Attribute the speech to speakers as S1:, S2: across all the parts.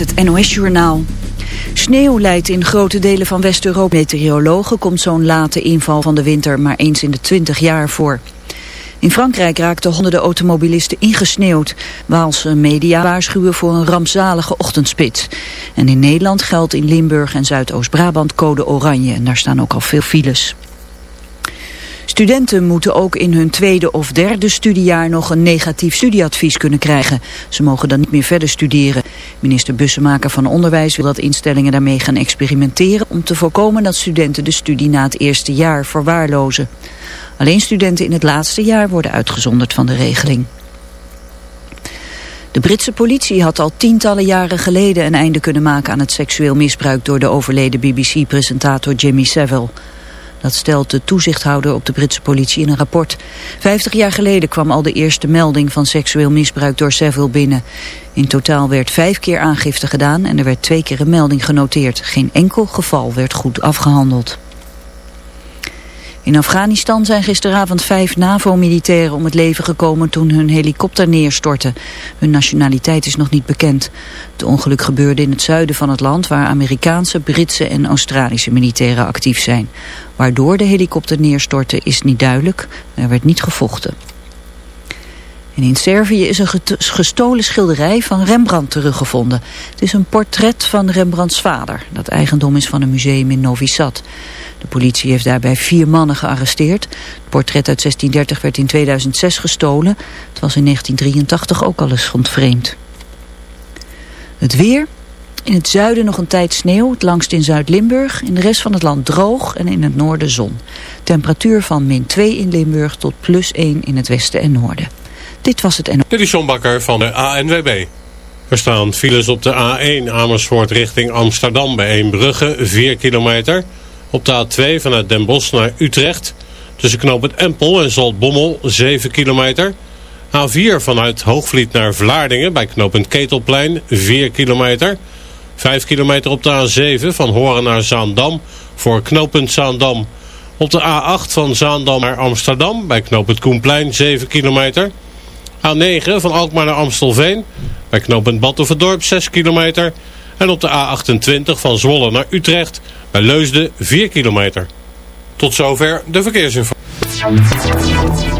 S1: het NOS-journaal. Sneeuw leidt in grote delen van West-Europa. Meteorologen komt zo'n late inval van de winter maar eens in de 20 jaar voor. In Frankrijk raakten honderden automobilisten ingesneeuwd. Waalse media waarschuwen voor een rampzalige ochtendspits. En in Nederland geldt in Limburg en Zuidoost-Brabant code oranje. En daar staan ook al veel files. Studenten moeten ook in hun tweede of derde studiejaar nog een negatief studieadvies kunnen krijgen. Ze mogen dan niet meer verder studeren. Minister Bussemaker van Onderwijs wil dat instellingen daarmee gaan experimenteren om te voorkomen dat studenten de studie na het eerste jaar verwaarlozen. Alleen studenten in het laatste jaar worden uitgezonderd van de regeling. De Britse politie had al tientallen jaren geleden een einde kunnen maken aan het seksueel misbruik door de overleden BBC-presentator Jimmy Savile. Dat stelt de toezichthouder op de Britse politie in een rapport. Vijftig jaar geleden kwam al de eerste melding van seksueel misbruik door Seville binnen. In totaal werd vijf keer aangifte gedaan en er werd twee keer een melding genoteerd. Geen enkel geval werd goed afgehandeld. In Afghanistan zijn gisteravond vijf NAVO-militairen om het leven gekomen toen hun helikopter neerstortte. Hun nationaliteit is nog niet bekend. Het ongeluk gebeurde in het zuiden van het land waar Amerikaanse, Britse en Australische militairen actief zijn. Waardoor de helikopter neerstortte is niet duidelijk. Er werd niet gevochten. En in Servië is een gestolen schilderij van Rembrandt teruggevonden. Het is een portret van Rembrandts vader, dat eigendom is van een museum in Novi Sad. De politie heeft daarbij vier mannen gearresteerd. Het portret uit 1630 werd in 2006 gestolen. Het was in 1983 ook al eens ontvreemd. Het weer... In het zuiden nog een tijd sneeuw, het langst in Zuid-Limburg. In de rest van het land droog en in het noorden zon. Temperatuur van min 2 in Limburg tot plus 1 in het westen en noorden. Dit was het en...
S2: Dit is John Bakker van de ANWB. Er staan files op de A1 Amersfoort richting Amsterdam bij Eembrugge, 4 kilometer. Op de A2 vanuit Den Bosch naar Utrecht. Tussen knooppunt Empel en Zaltbommel, 7 kilometer. A4 vanuit Hoogvliet naar Vlaardingen bij knooppunt Ketelplein, 4 kilometer. 5 kilometer op de A7 van Horen naar Zaandam voor knooppunt Zaandam. Op de A8 van Zaandam naar Amsterdam bij knooppunt Koenplein, 7 kilometer. A9 van Alkmaar naar Amstelveen. Bij knooppunt Batuverdorp 6 kilometer. En op de A28 van Zwolle naar Utrecht. Bij Leusden 4 kilometer. Tot zover de verkeersinformatie.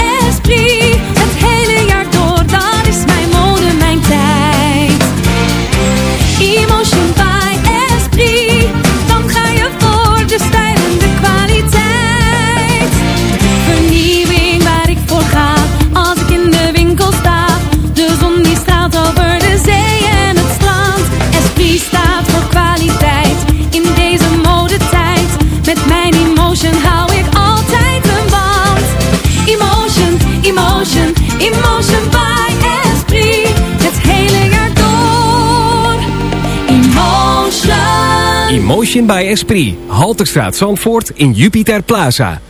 S3: Emotion by Esprit.
S4: Halterstraat Zandvoort in Jupiter Plaza.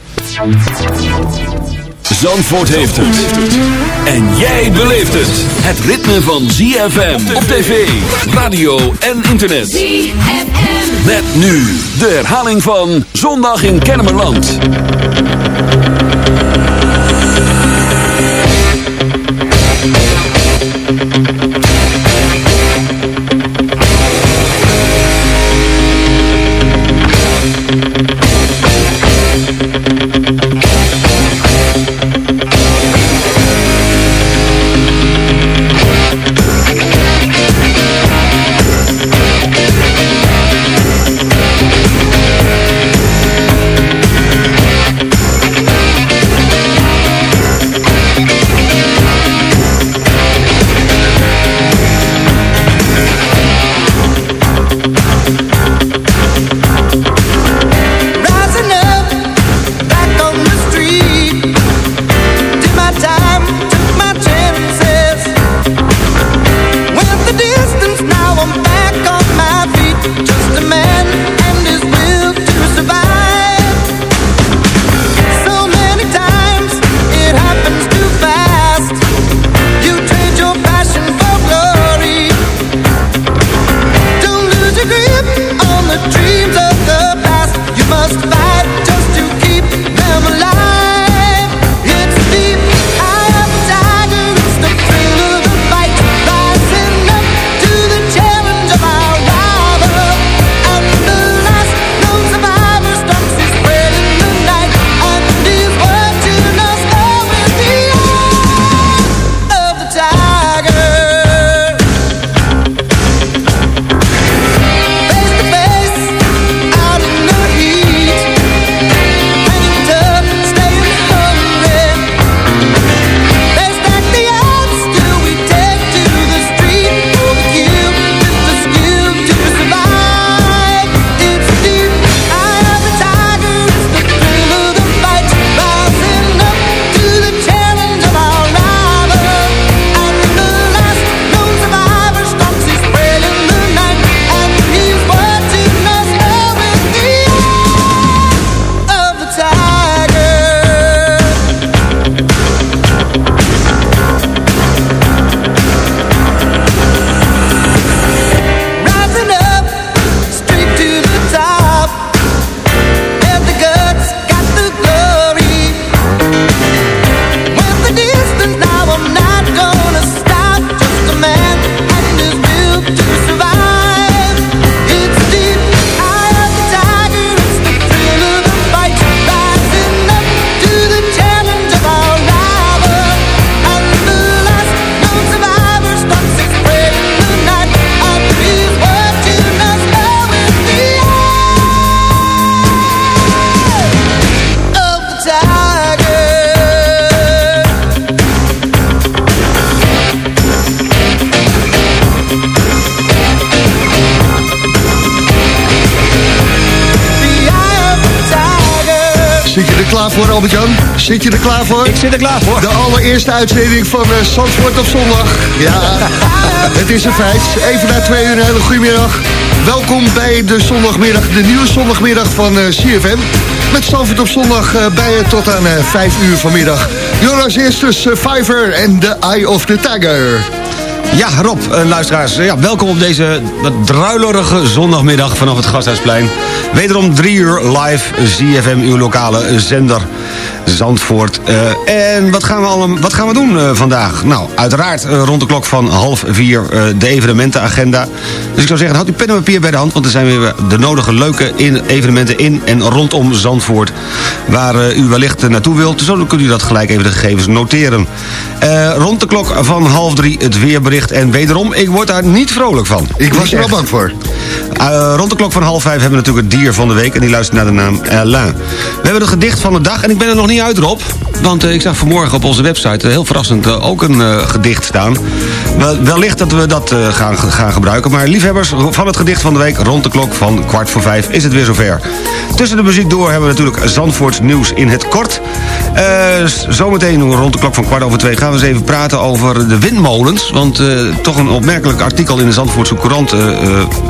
S5: Zandvoort heeft het. En jij beleeft het. Het ritme van ZFM op tv, radio en internet. ZFM. Met nu de herhaling van Zondag in Kennemerland.
S6: Albert-Jan? Zit je er klaar voor? Ik
S7: zit er klaar voor.
S6: De allereerste uitzending van uh, Zandvoort op zondag. Ja, het is een feit. Even na twee uur, een hele goede middag. Welkom bij de zondagmiddag, de nieuwe zondagmiddag van eh, CFM. Met Zandvoort op zondag eh, bij je tot aan vijf uur vanmiddag. Jonas eerste Survivor en The Eye of the Tiger.
S7: Ja, Rob, luisteraars, ja, welkom op deze wat druilerige zondagmiddag vanaf het Gasthuisplein. Wederom drie uur live ZFM, uw lokale zender Zandvoort. Eh, en wat gaan we, allemaal, wat gaan we doen eh, vandaag? Nou, uiteraard eh, rond de klok van half vier de evenementenagenda. Dus ik zou zeggen, houd uw pen en papier bij de hand... want er zijn weer de nodige leuke in, evenementen in en rondom Zandvoort... waar u wellicht naartoe wilt. Dan kunt u dat gelijk even de gegevens noteren. Rond de klok van half drie het weerbericht. En wederom, ik word daar niet vrolijk van.
S6: Ik was er wel bang voor.
S7: Eh, rond de klok van half vijf hebben we natuurlijk het dier van de week... en die luistert naar de naam Alain. We hebben het gedicht van de dag en ik ben er nog niet uit, Rob. Want eh, ik zag vanmorgen op onze website eh, heel verrassend ook een gedicht staan. Wel, wellicht dat we dat gaan, gaan gebruiken. Maar liefhebbers van het gedicht van de week... rond de klok van kwart voor vijf is het weer zover. Tussen de muziek door hebben we natuurlijk Zandvoorts nieuws in het kort. Zometeen rond de klok van kwart over twee gaan we eens even praten over de windmolens. Want toch een opmerkelijk artikel in de Zandvoortse Courant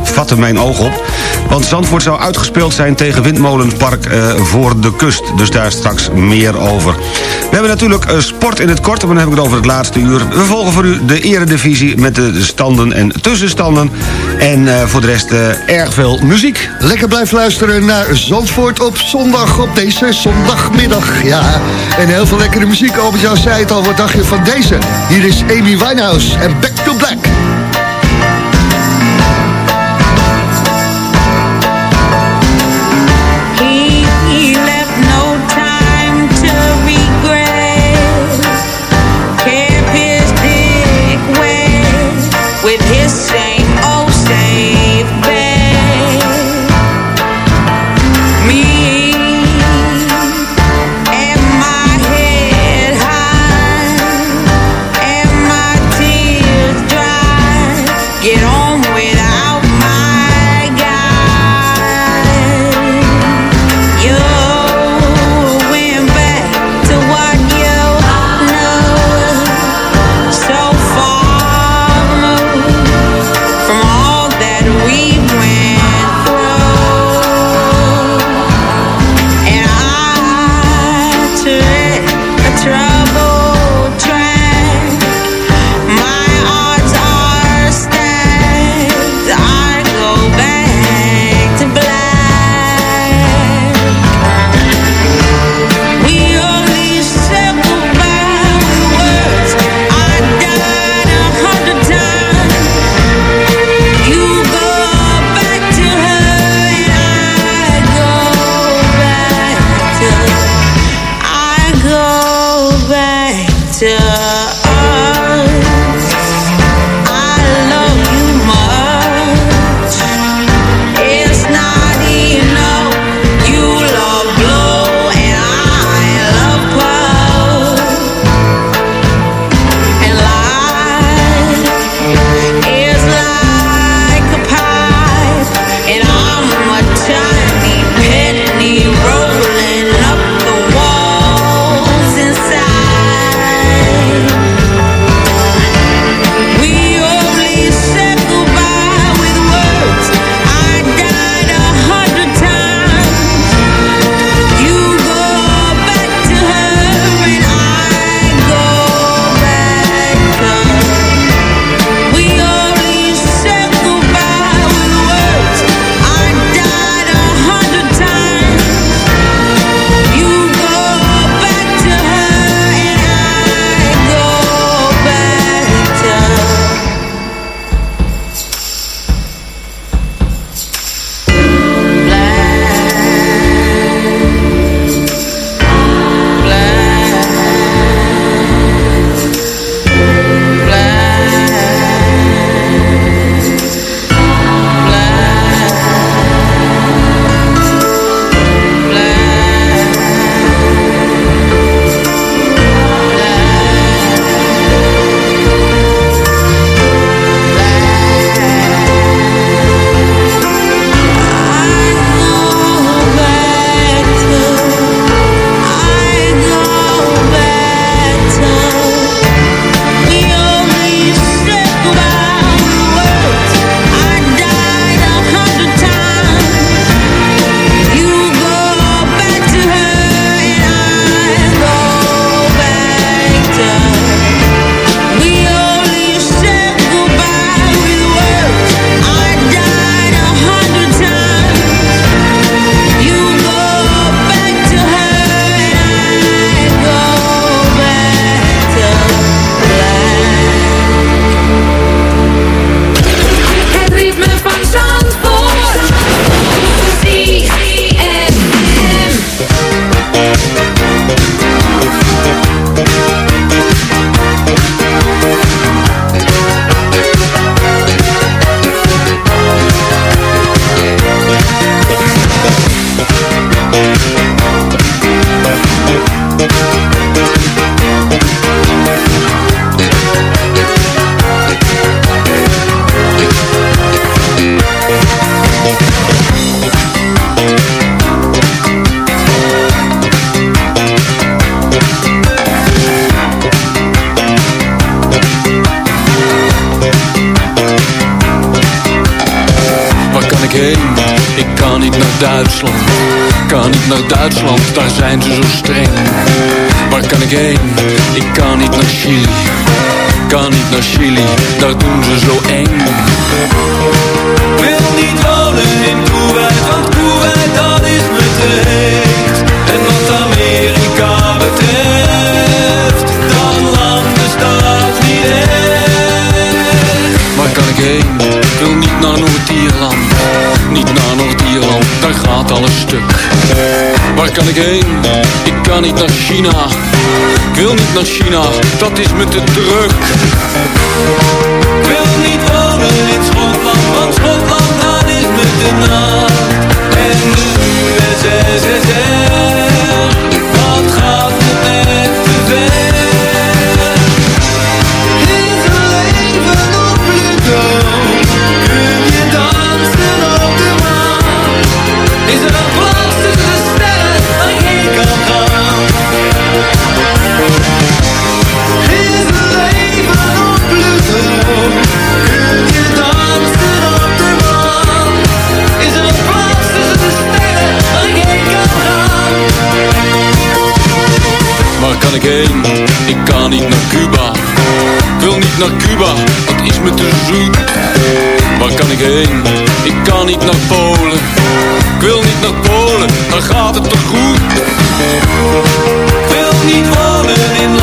S7: vatte mijn oog op. Want Zandvoort zou uitgespeeld zijn tegen Windmolenpark eh, voor de kust. Dus daar straks meer over. We hebben natuurlijk eh, sport in het kort, maar dan heb ik het over het laatste uur. We volgen voor u de eredivisie met de standen en tussenstanden. En eh, voor de rest erg veel muziek.
S8: Lekker blijf luisteren naar Zandvoort op zondag, op deze zondagmiddag. Ja, en heel veel lekkere muziek. Albert-Jan zei het al, wat dacht je van deze? Hier is Amy Winehouse en Back to Black.
S9: Ik kan niet naar Duitsland, kan niet naar Duitsland, daar zijn ze zo streng. Waar kan ik heen? Ik kan niet naar Chili, kan niet naar Chili, daar doen ze zo eng. Wil niet wonen in Kuwait, want Kuwait dat is me te. En wat Amerika niet naar Noord-Ierland, daar gaat alles stuk. Waar kan ik heen? Ik kan niet naar China, ik wil niet naar China, dat is me te druk. Ik wil niet wonen in Schotland, want Schotland dat is me te na. En de kan ik heen? Ik kan niet naar Cuba. Ik wil niet naar Cuba, dat is me te zoet. Waar kan ik heen? Ik kan niet naar Polen. Ik wil niet naar Polen, daar gaat het toch goed. Ik wil niet wonen in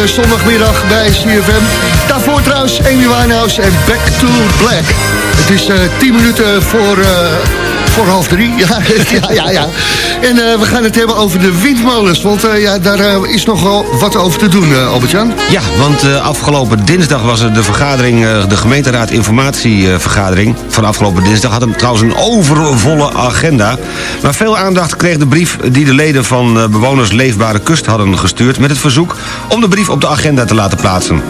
S9: de
S6: zondagmiddag bij CFM. Daarvoor trouwens Amy Winehouse en Back to Black. Het is eh 10 minuten voor eh voor half drie. Ja, ja, ja. ja. En eh, we gaan het hebben over de windmolens. Want eh, ja, daar eh, is nog wel wat over te doen, Albert-Jan.
S7: Ja, want afgelopen dinsdag was er de vergadering, de gemeenteraad informatievergadering van afgelopen dinsdag had een, trouwens een overvolle agenda. Maar veel aandacht kreeg de brief die de leden van bewoners Leefbare Kust hadden gestuurd met het verzoek om de brief op de agenda te laten plaatsen.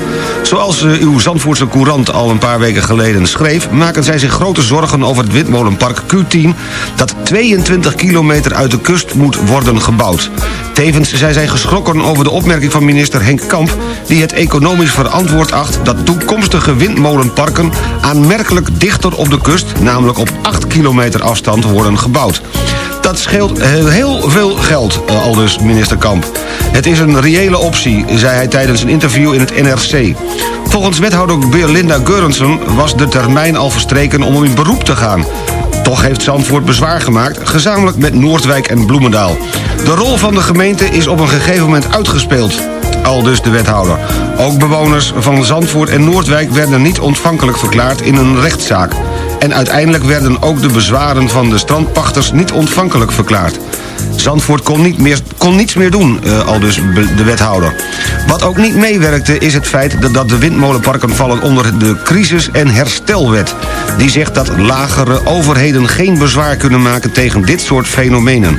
S7: Zoals uw Zandvoortse Courant al een paar weken geleden schreef, maken zij zich grote zorgen over het windmolenpark Q10 dat 22 kilometer uit de kust moet worden gebouwd. Tevens zijn zij geschrokken over de opmerking van minister Henk Kamp... die het economisch verantwoord acht dat toekomstige windmolenparken... aanmerkelijk dichter op de kust, namelijk op 8 kilometer afstand, worden gebouwd. Dat scheelt heel, heel veel geld, eh, aldus minister Kamp. Het is een reële optie, zei hij tijdens een interview in het NRC. Volgens wethouder Beerlinda Geurensen was de termijn al verstreken om in beroep te gaan. Toch heeft Zandvoort bezwaar gemaakt, gezamenlijk met Noordwijk en Bloemendaal. De rol van de gemeente is op een gegeven moment uitgespeeld. Al dus de wethouder. Ook bewoners van Zandvoort en Noordwijk werden niet ontvankelijk verklaard in een rechtszaak. En uiteindelijk werden ook de bezwaren van de strandpachters niet ontvankelijk verklaard. Zandvoort kon, niet meer, kon niets meer doen, uh, al dus de wethouder. Wat ook niet meewerkte is het feit dat, dat de windmolenparken vallen onder de crisis- en herstelwet. Die zegt dat lagere overheden geen bezwaar kunnen maken tegen dit soort fenomenen.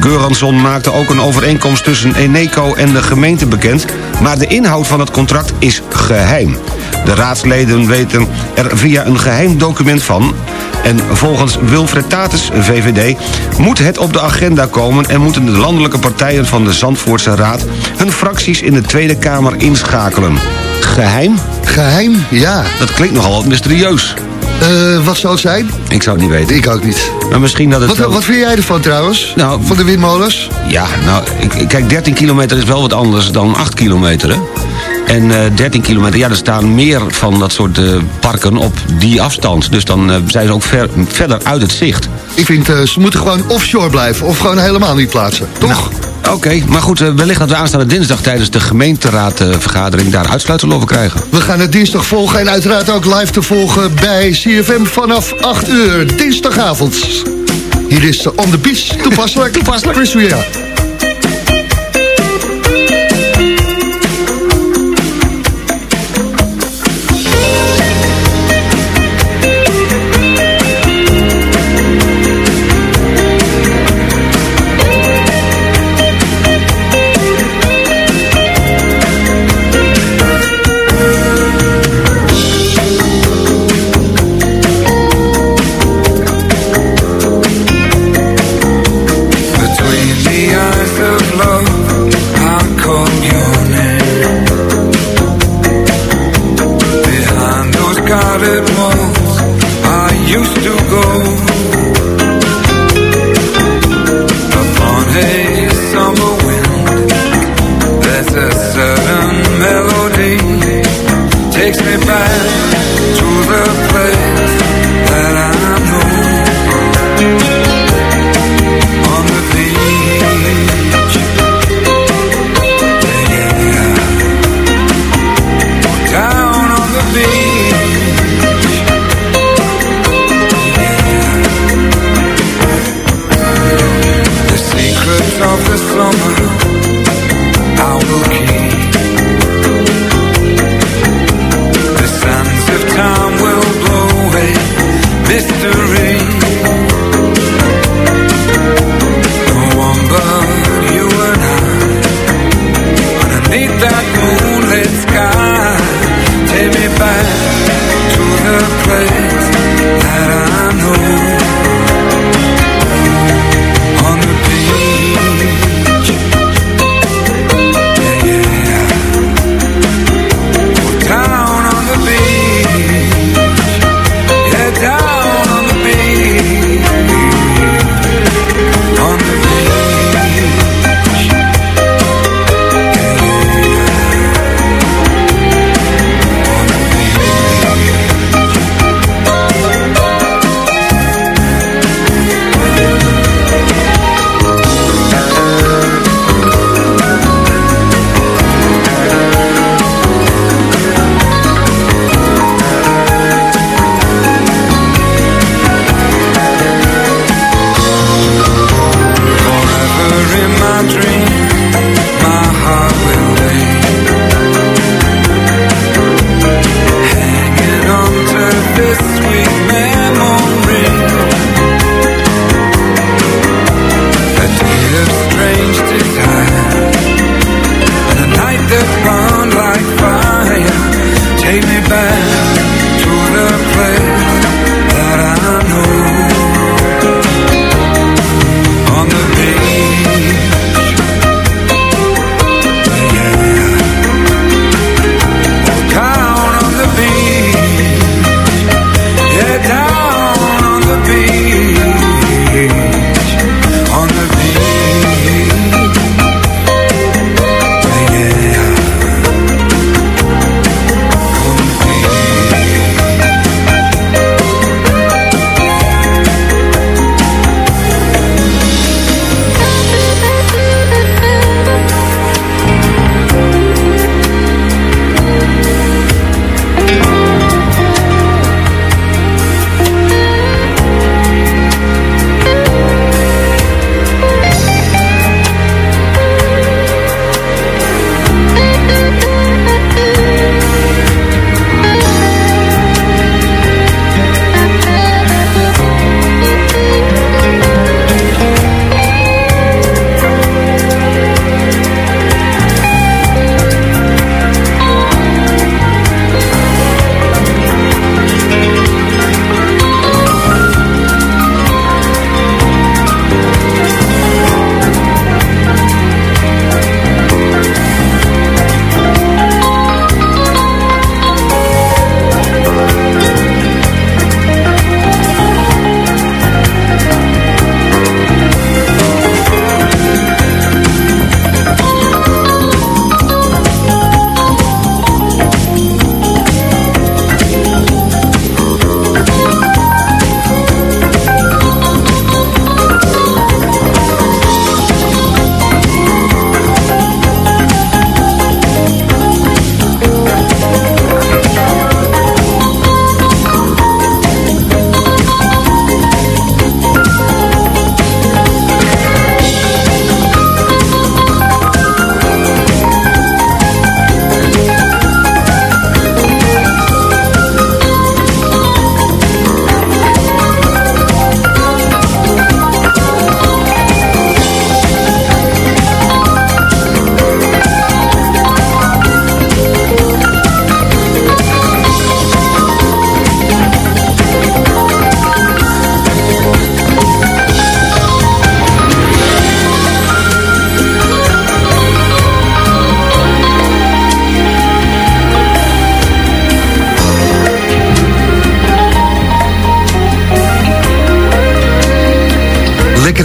S7: Geuransson maakte ook een overeenkomst tussen Eneco en de gemeente bekend... maar de inhoud van het contract is geheim. De raadsleden weten er via een geheim document van... en volgens Wilfred Tatus, VVD, moet het op de agenda komen... en moeten de landelijke partijen van de Zandvoortse Raad... hun fracties in de Tweede Kamer inschakelen. Geheim?
S6: Geheim, ja.
S7: Dat klinkt nogal wat mysterieus.
S6: Eh, wat zou het zijn?
S7: Ik zou het niet weten.
S6: Ik ook niet.
S7: Maar misschien dat het...
S6: Wat,
S7: wel-
S6: wat vind jij ervan trouwens?
S7: Nou,
S6: van de windmolens?
S7: Ja, nou, ik, ik- kijk, 13 kilometer is wel wat anders dan 8 kilometer, hè? En eh 13 kilometer, ja, er staan meer van dat soort eh, parken op die afstand. Dus dan eh, zijn ze ook ver, verder uit het zicht.
S6: Ik vind, eh, ze moeten gewoon offshore blijven. Of gewoon helemaal niet plaatsen. Toch?
S7: Oké, maar goed, eh, wellicht dat we aanstaande dinsdag... tijdens de gemeenteraadvergadering daar uitsluitsel over krijgen.
S6: We gaan het dinsdag volgen en uiteraard ook live te volgen bij CFM vanaf 8 uur. Dinsdagavond. Hier is de On The Beach. Toepasselijk. Toepasselijk. Chris Ria.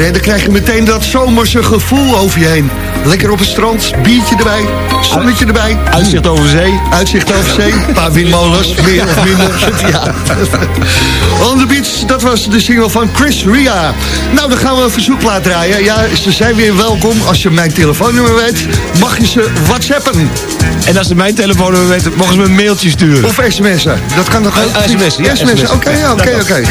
S6: Hè, dan krijg je meteen dat zomerse gevoel over je heen. Lekker op het strand, biertje erbij, zonnetje erbij.
S7: Uitzicht over zee.
S6: Uitzicht over zee, een paar windmolens, meer of minder. Ja. On the Beach, dat was de single van Chris Ria. Nou, dan gaan we een verzoekplaat draaien. Ja, ze zijn weer welkom. Als je mijn telefoonnummer weet, mag je ze whatsappen.
S7: En als ze mijn telefoonnummer weten, mogen ze me een mailtje sturen.
S6: Of sms'en. Dat kan toch ook?
S7: Eh, sms'en, ja,
S6: sms'en. Oké, oké, oké.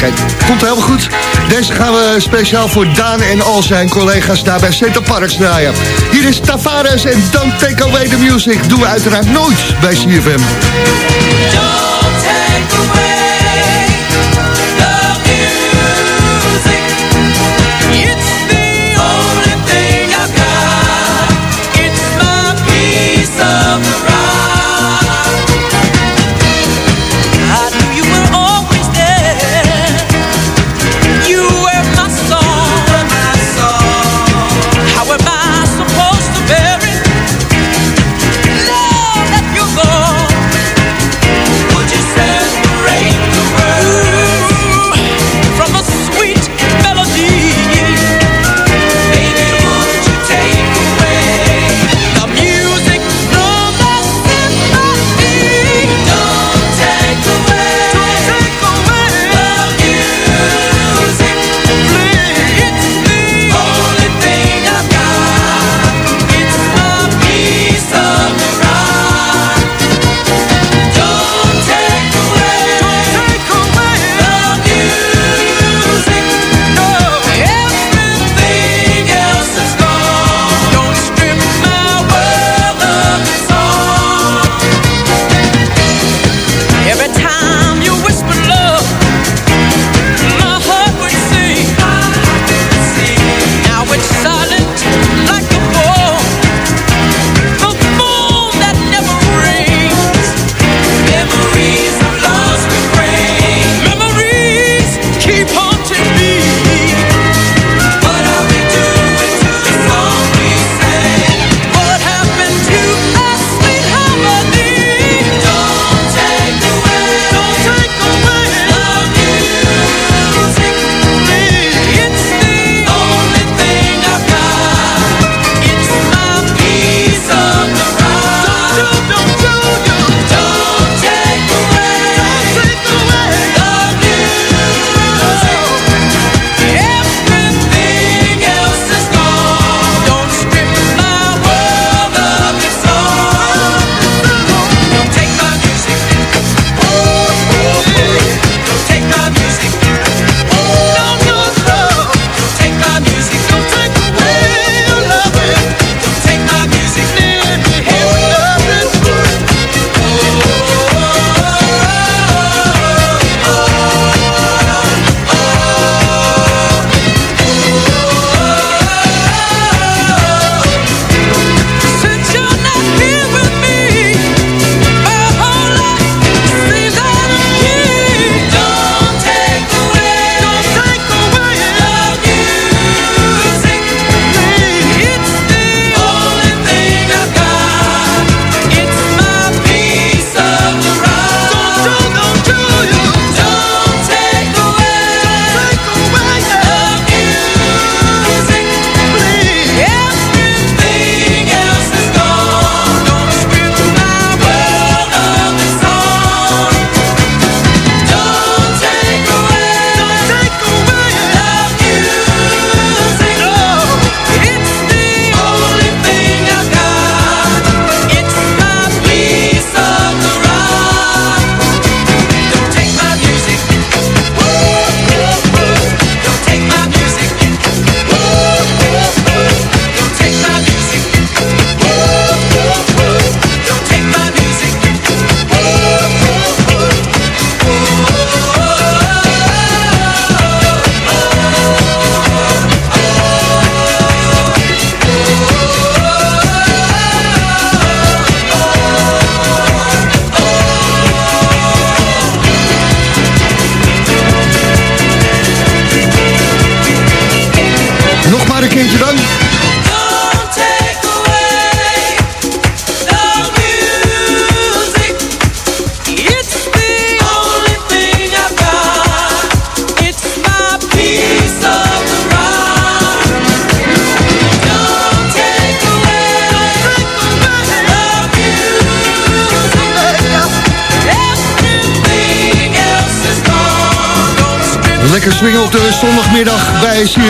S6: Komt helemaal goed. Deze gaan we speciaal voor Daan en al zijn collega's daar bij Center Parks draaien. Hier is Tavares en Don't Take Away the Music. Doen we uiteraard nooit bij CFM.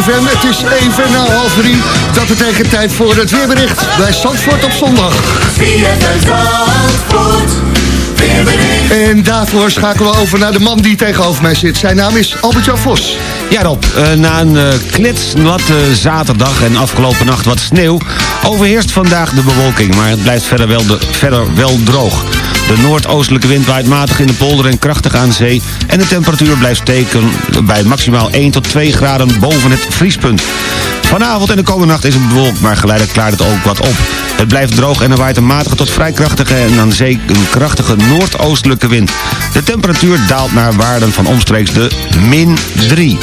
S6: CFM. Het is even na half drie. Dat betekent tijd voor het weerbericht bij Zandvoort op zondag. En daarvoor schakelen we over naar de man die tegenover mij zit. Zijn naam is Albert-Jan Vos.
S7: Ja Rob, eh, na een uh, kletsnatte zaterdag en afgelopen nacht wat sneeuw... overheerst vandaag de bewolking, maar het blijft verder wel, de, verder wel droog. De noordoostelijke wind waait matig in de polder en krachtig aan zee... en de temperatuur blijft steken bij maximaal 1 tot 2 graden boven het vriespunt. Vanavond en de komende nacht is het bewolkt, maar geleidelijk klaart het ook wat op. Het blijft droog en er waait een matige tot vrij krachtige en aan zee een krachtige noordoostelijke wind. De temperatuur daalt naar waarden van omstreeks de min 3.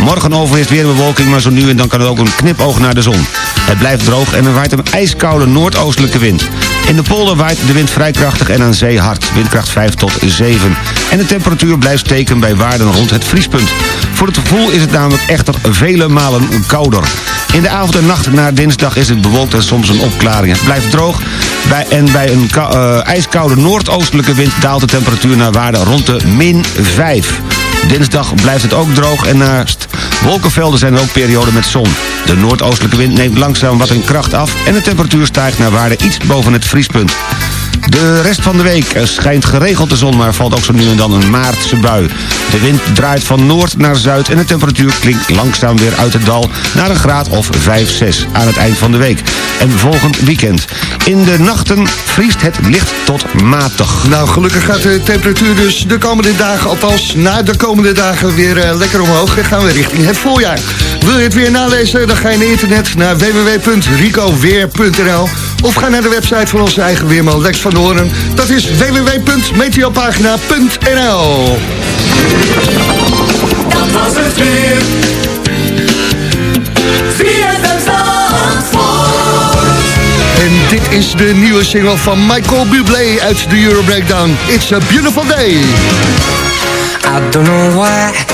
S7: Morgen overheerst weer bewolking, maar zo nu en dan kan er ook een knipoog naar de zon. Het blijft droog en er waait een ijskoude noordoostelijke wind. In de polder waait de wind vrij krachtig en aan zee hard, windkracht 5 tot 7. En de temperatuur blijft steken bij waarden rond het vriespunt. Voor het gevoel is het namelijk echter vele malen kouder. In de avond en nacht naar dinsdag is het bewolkt en soms een opklaring. Het blijft droog bij, en bij een uh, ijskoude noordoostelijke wind daalt de temperatuur naar waarde rond de min 5. Dinsdag blijft het ook droog en naast wolkenvelden zijn er ook perioden met zon. De noordoostelijke wind neemt langzaam wat in kracht af... en de temperatuur stijgt naar waarde iets boven het vriespunt. De rest van de week schijnt geregeld de zon, maar valt ook zo nu en dan een maartse bui. De wind draait van noord naar zuid en de temperatuur klinkt langzaam weer uit het dal naar een graad of 5, 6 aan het eind van de week. En volgend weekend. In de nachten vriest het licht tot matig.
S6: Nou, gelukkig gaat de temperatuur dus de komende dagen, althans na de komende dagen, weer uh, lekker omhoog. En gaan we richting het voorjaar. Wil je het weer nalezen? Dan ga je naar internet naar www.ricoweer.nl of ga naar de website van onze eigen weerman van. Dat is www.meteopagina.nl
S10: Dat was het weer.
S6: En dit is de nieuwe single van Michael Bublé uit de Euro Breakdown. It's a beautiful day.
S11: I don't know why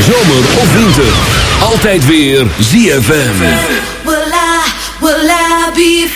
S5: Zomer of winter, altijd weer ZFM.
S3: Will I,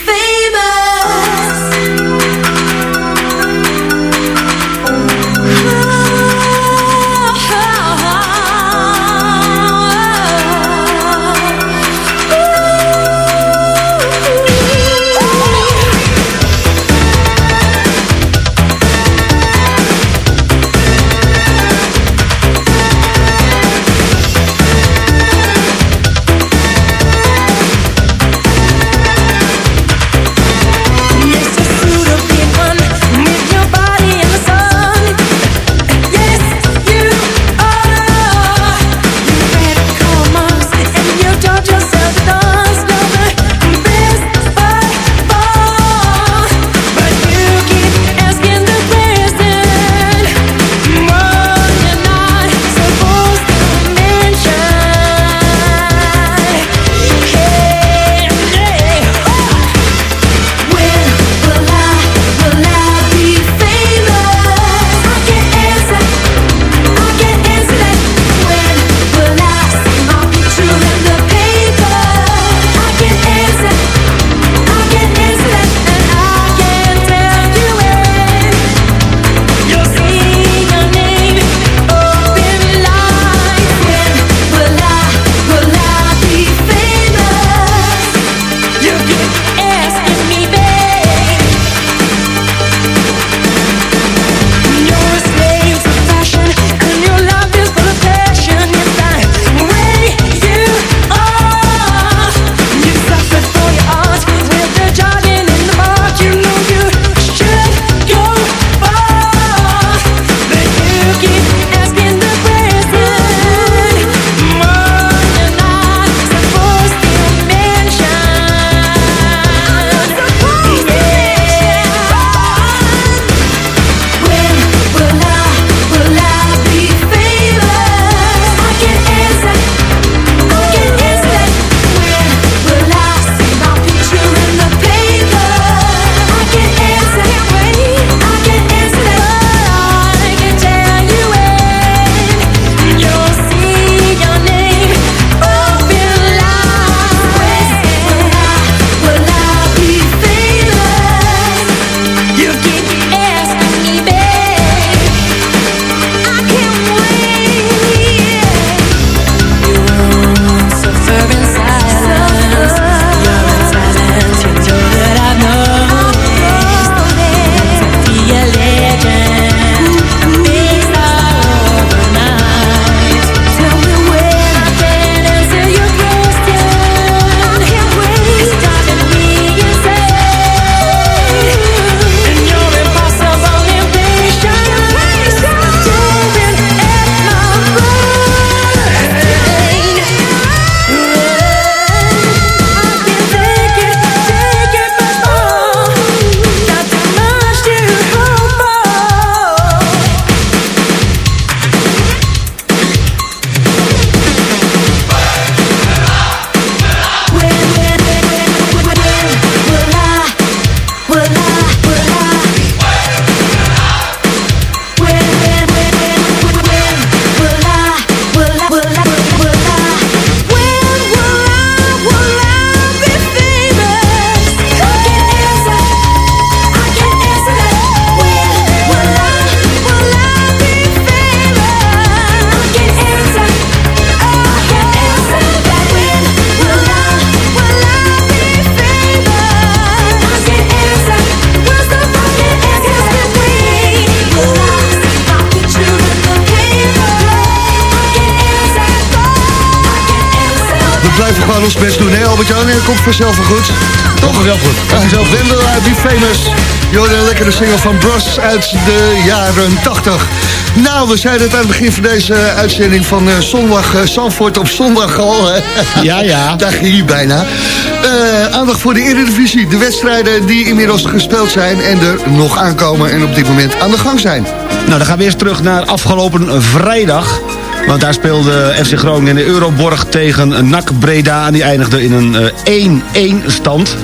S6: Dat vanzelf wel goed. Toch?
S7: vanzelf goed.
S6: Ja, vanzelf. When will I be famous? Jullie een lekkere single van Bros uit de jaren 80. Nou, we zeiden het aan het begin van deze eh, uitzending van eh, zondag uh, Zandvoort op zondag al. hè.
S7: Ja, ja.
S6: Daar ging je bijna. Eh, aandacht voor de Eredivisie. De wedstrijden die inmiddels gespeeld zijn en er nog aankomen en op dit moment aan de gang zijn.
S7: Nou, dan gaan we eerst terug naar afgelopen vrijdag. Want daar speelde FC Groningen in de Euroborg tegen NAC Breda. En die eindigde in een eh, 1-1 stand.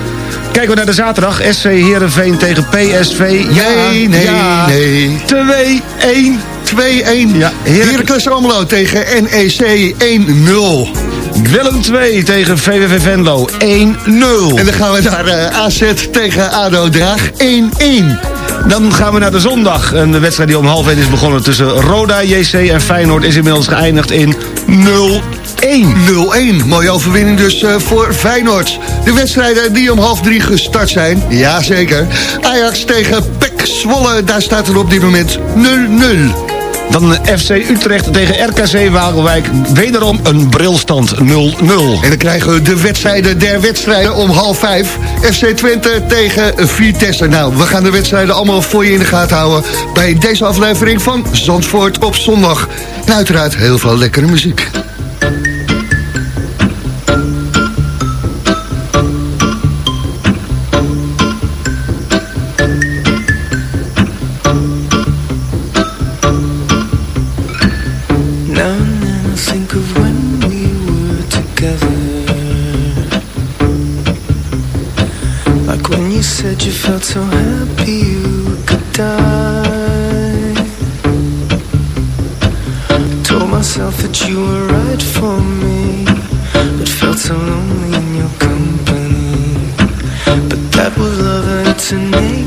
S7: Kijken we naar de zaterdag. SC Heerenveen tegen PSV. Ja,
S6: Nee, nee,
S7: ja.
S6: nee.
S7: 2-1.
S6: 2-1.
S7: Ja,
S6: Heracles Almelo tegen NEC 1-0.
S7: Willem 2 tegen VVV Venlo 1-0.
S6: En dan gaan we naar eh, AZ tegen ADO Draag 1-1.
S7: Dan gaan we naar de zondag. Een wedstrijd die om half 1 is begonnen tussen Roda, JC en Feyenoord... is inmiddels geëindigd in 0-1.
S6: 0-1. Mooie overwinning dus eh, voor Feyenoord. De wedstrijden die om half drie gestart zijn. Jazeker. Ajax tegen PEC Zwolle. Daar staat er op dit moment 0-0.
S7: Dan FC Utrecht tegen RKC Waalwijk. Wederom een brilstand 0-0.
S6: En dan krijgen we de wedstrijden der wedstrijden om half vijf. FC Twente tegen Vitesse. Nou, we gaan de wedstrijden allemaal voor je in de gaten houden... bij deze aflevering van Zandvoort op zondag. En uiteraard heel veel lekkere muziek.
S3: So lonely in your company. But that was love to make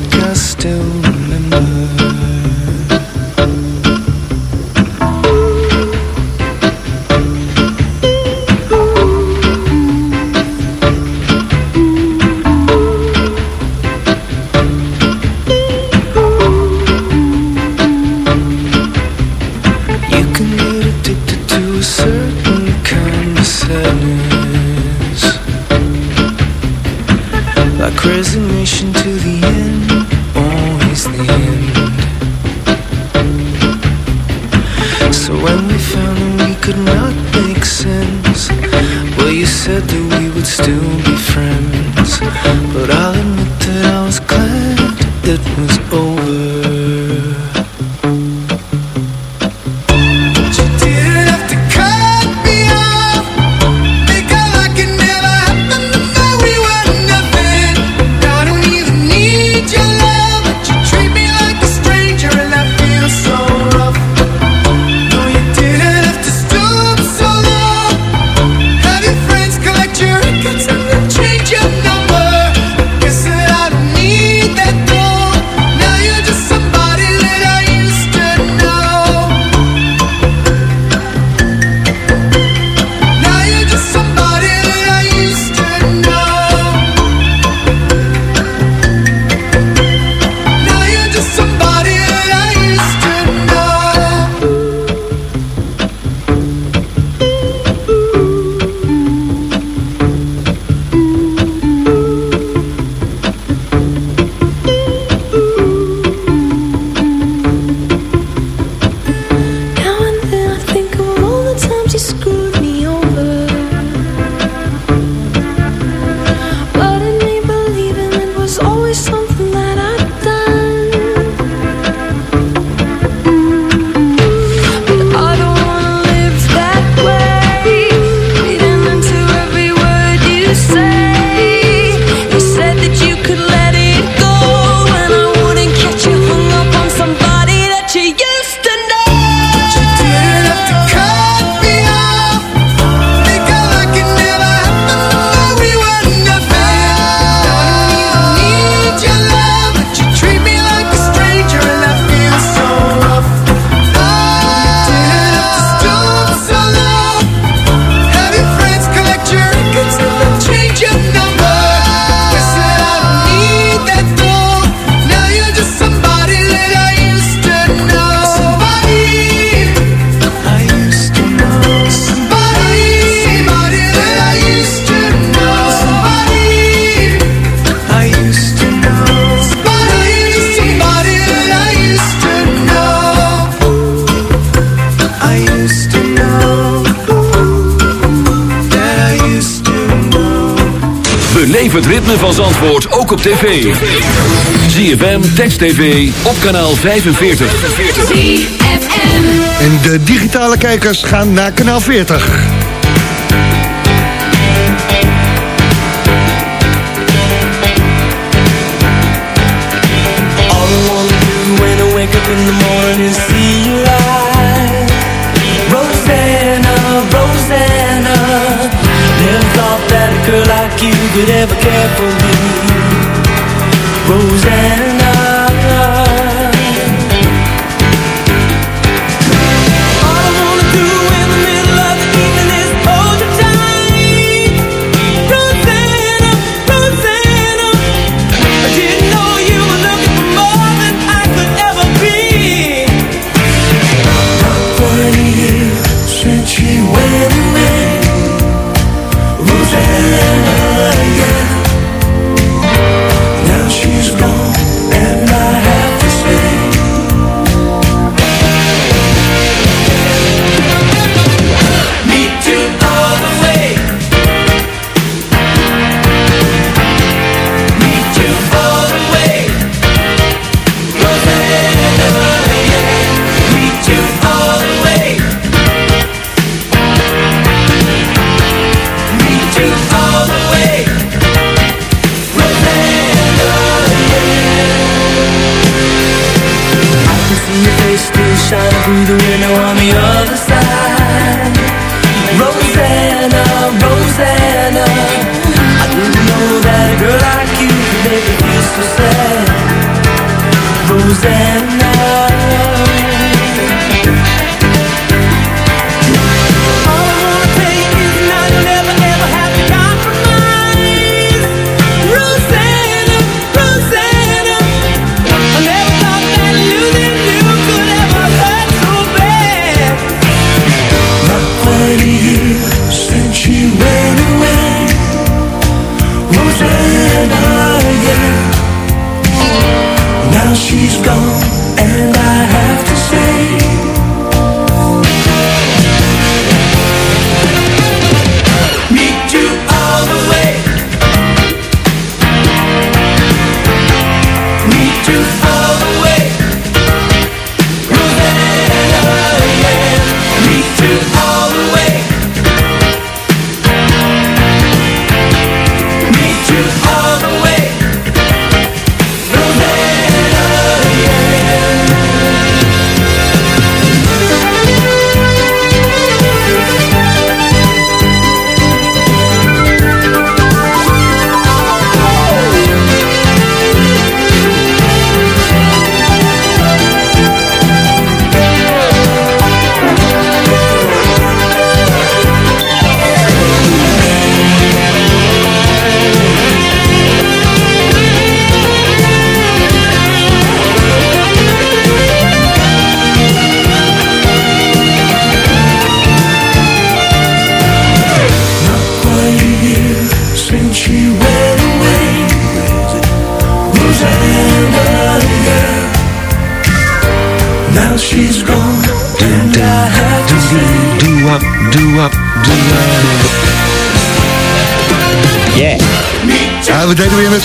S12: op tv. ZFM, Text TV, op kanaal 45.
S6: En de digitale kijkers gaan naar kanaal 40.
S3: All I wanna do when I wake up in the morning see you light. Rosanna, Rosanna. Never thought that a girl like you could ever care for me. She's gone, and I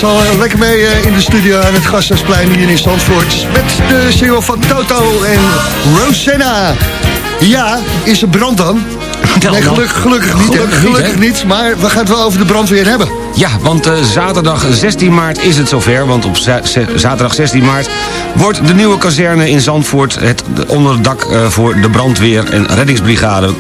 S6: met z'n allen lekker mee eh, in de studio aan het Gasthuisplein hier in Zandvoort. Met de single van Toto en Rosanna. Ja, is er brand dan? Nee, gelukkig, gelukkig niet.
S7: Gelukkig niet,
S6: Gelukkig
S7: hè?
S6: niet, maar we gaan het wel over de brandweer hebben.
S7: Ja, want eh, zaterdag 16 maart is het zover. Want op zaterdag 16 maart wordt de nieuwe kazerne in Zandvoort... het onderdak eh, voor de brandweer en reddingsbrigade.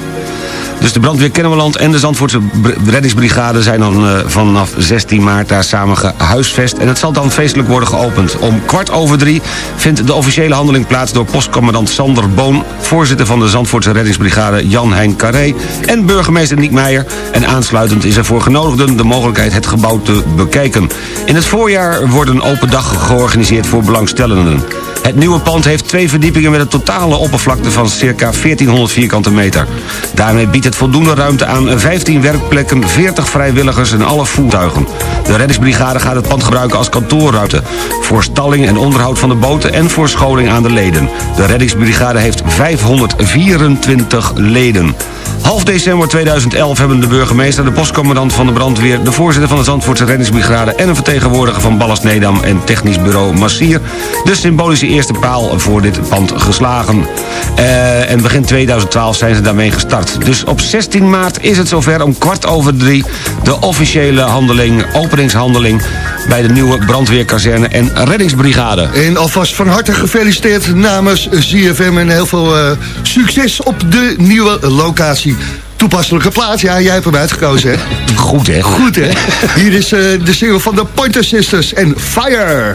S7: Dus de brandweer Kennemerland en de Zandvoortse br- reddingsbrigade... zijn dan eh, vanaf 16 maart daar samen gehuisvest. En het zal dan feestelijk worden geopend. Om kwart over drie vindt de officiële handeling plaats... door postcommandant Sander Boon... voorzitter van de Zandvoortse reddingsbrigade Jan-Hein Carré... en burgemeester Niek Meijer. En aansluitend is er voor genodigden de mogelijkheid het gebouw te bekijken. In het voorjaar wordt een open dag georganiseerd voor belangstellenden. Het nieuwe pand heeft twee verdiepingen met een totale oppervlakte van circa 1400 vierkante meter. Daarmee biedt het voldoende ruimte aan 15 werkplekken, 40 vrijwilligers en alle voertuigen. De reddingsbrigade gaat het pand gebruiken als kantoorruimte. Voor stalling en onderhoud van de boten en voor scholing aan de leden. De reddingsbrigade heeft 524 leden. Half december 2011 hebben de burgemeester, de postcommandant van de brandweer... de voorzitter van de Zandvoortse reddingsbrigade... en een vertegenwoordiger van Ballast Nedam en technisch bureau Massier... de symbolische eerste paal voor dit pand geslagen. Eh, en begin 2012 zijn ze daarmee gestart. Dus op 16 maart is het zover om kwart over drie... de officiële handeling, openingshandeling... bij de nieuwe brandweerkazerne en reddingsbrigade.
S6: En alvast van harte gefeliciteerd namens ZFM en heel veel eh, succes op de nieuwe locatie. Toepasselijke plaats, ja, jij hebt hem uitgekozen, hè?
S7: Goed, hè?
S6: Goed, hè? Hier is eh, de single van de Pointer Sisters en Fire.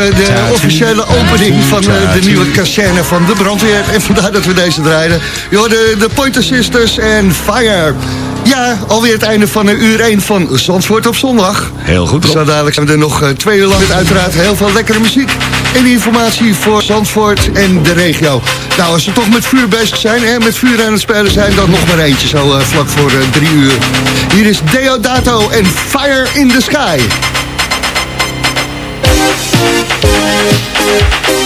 S6: de officiële opening van eh, de nieuwe kazerne van de brandweer. En vandaar dat we deze draaiden. Je hoorde de Pointer Sisters en Fire. Ja, alweer het einde van uur 1 van Zandvoort op zondag.
S7: Heel goed, Rob.
S6: Zo dadelijk zijn we er nog eh, twee uur lang met uiteraard heel veel lekkere muziek. En informatie voor Zandvoort en de regio. Nou, als we toch met vuur bezig zijn en met vuur aan het spelen zijn... dan nog maar eentje zo eh, vlak voor eh, drie uur. Hier is Deodato en Fire in the Sky.
S12: Thank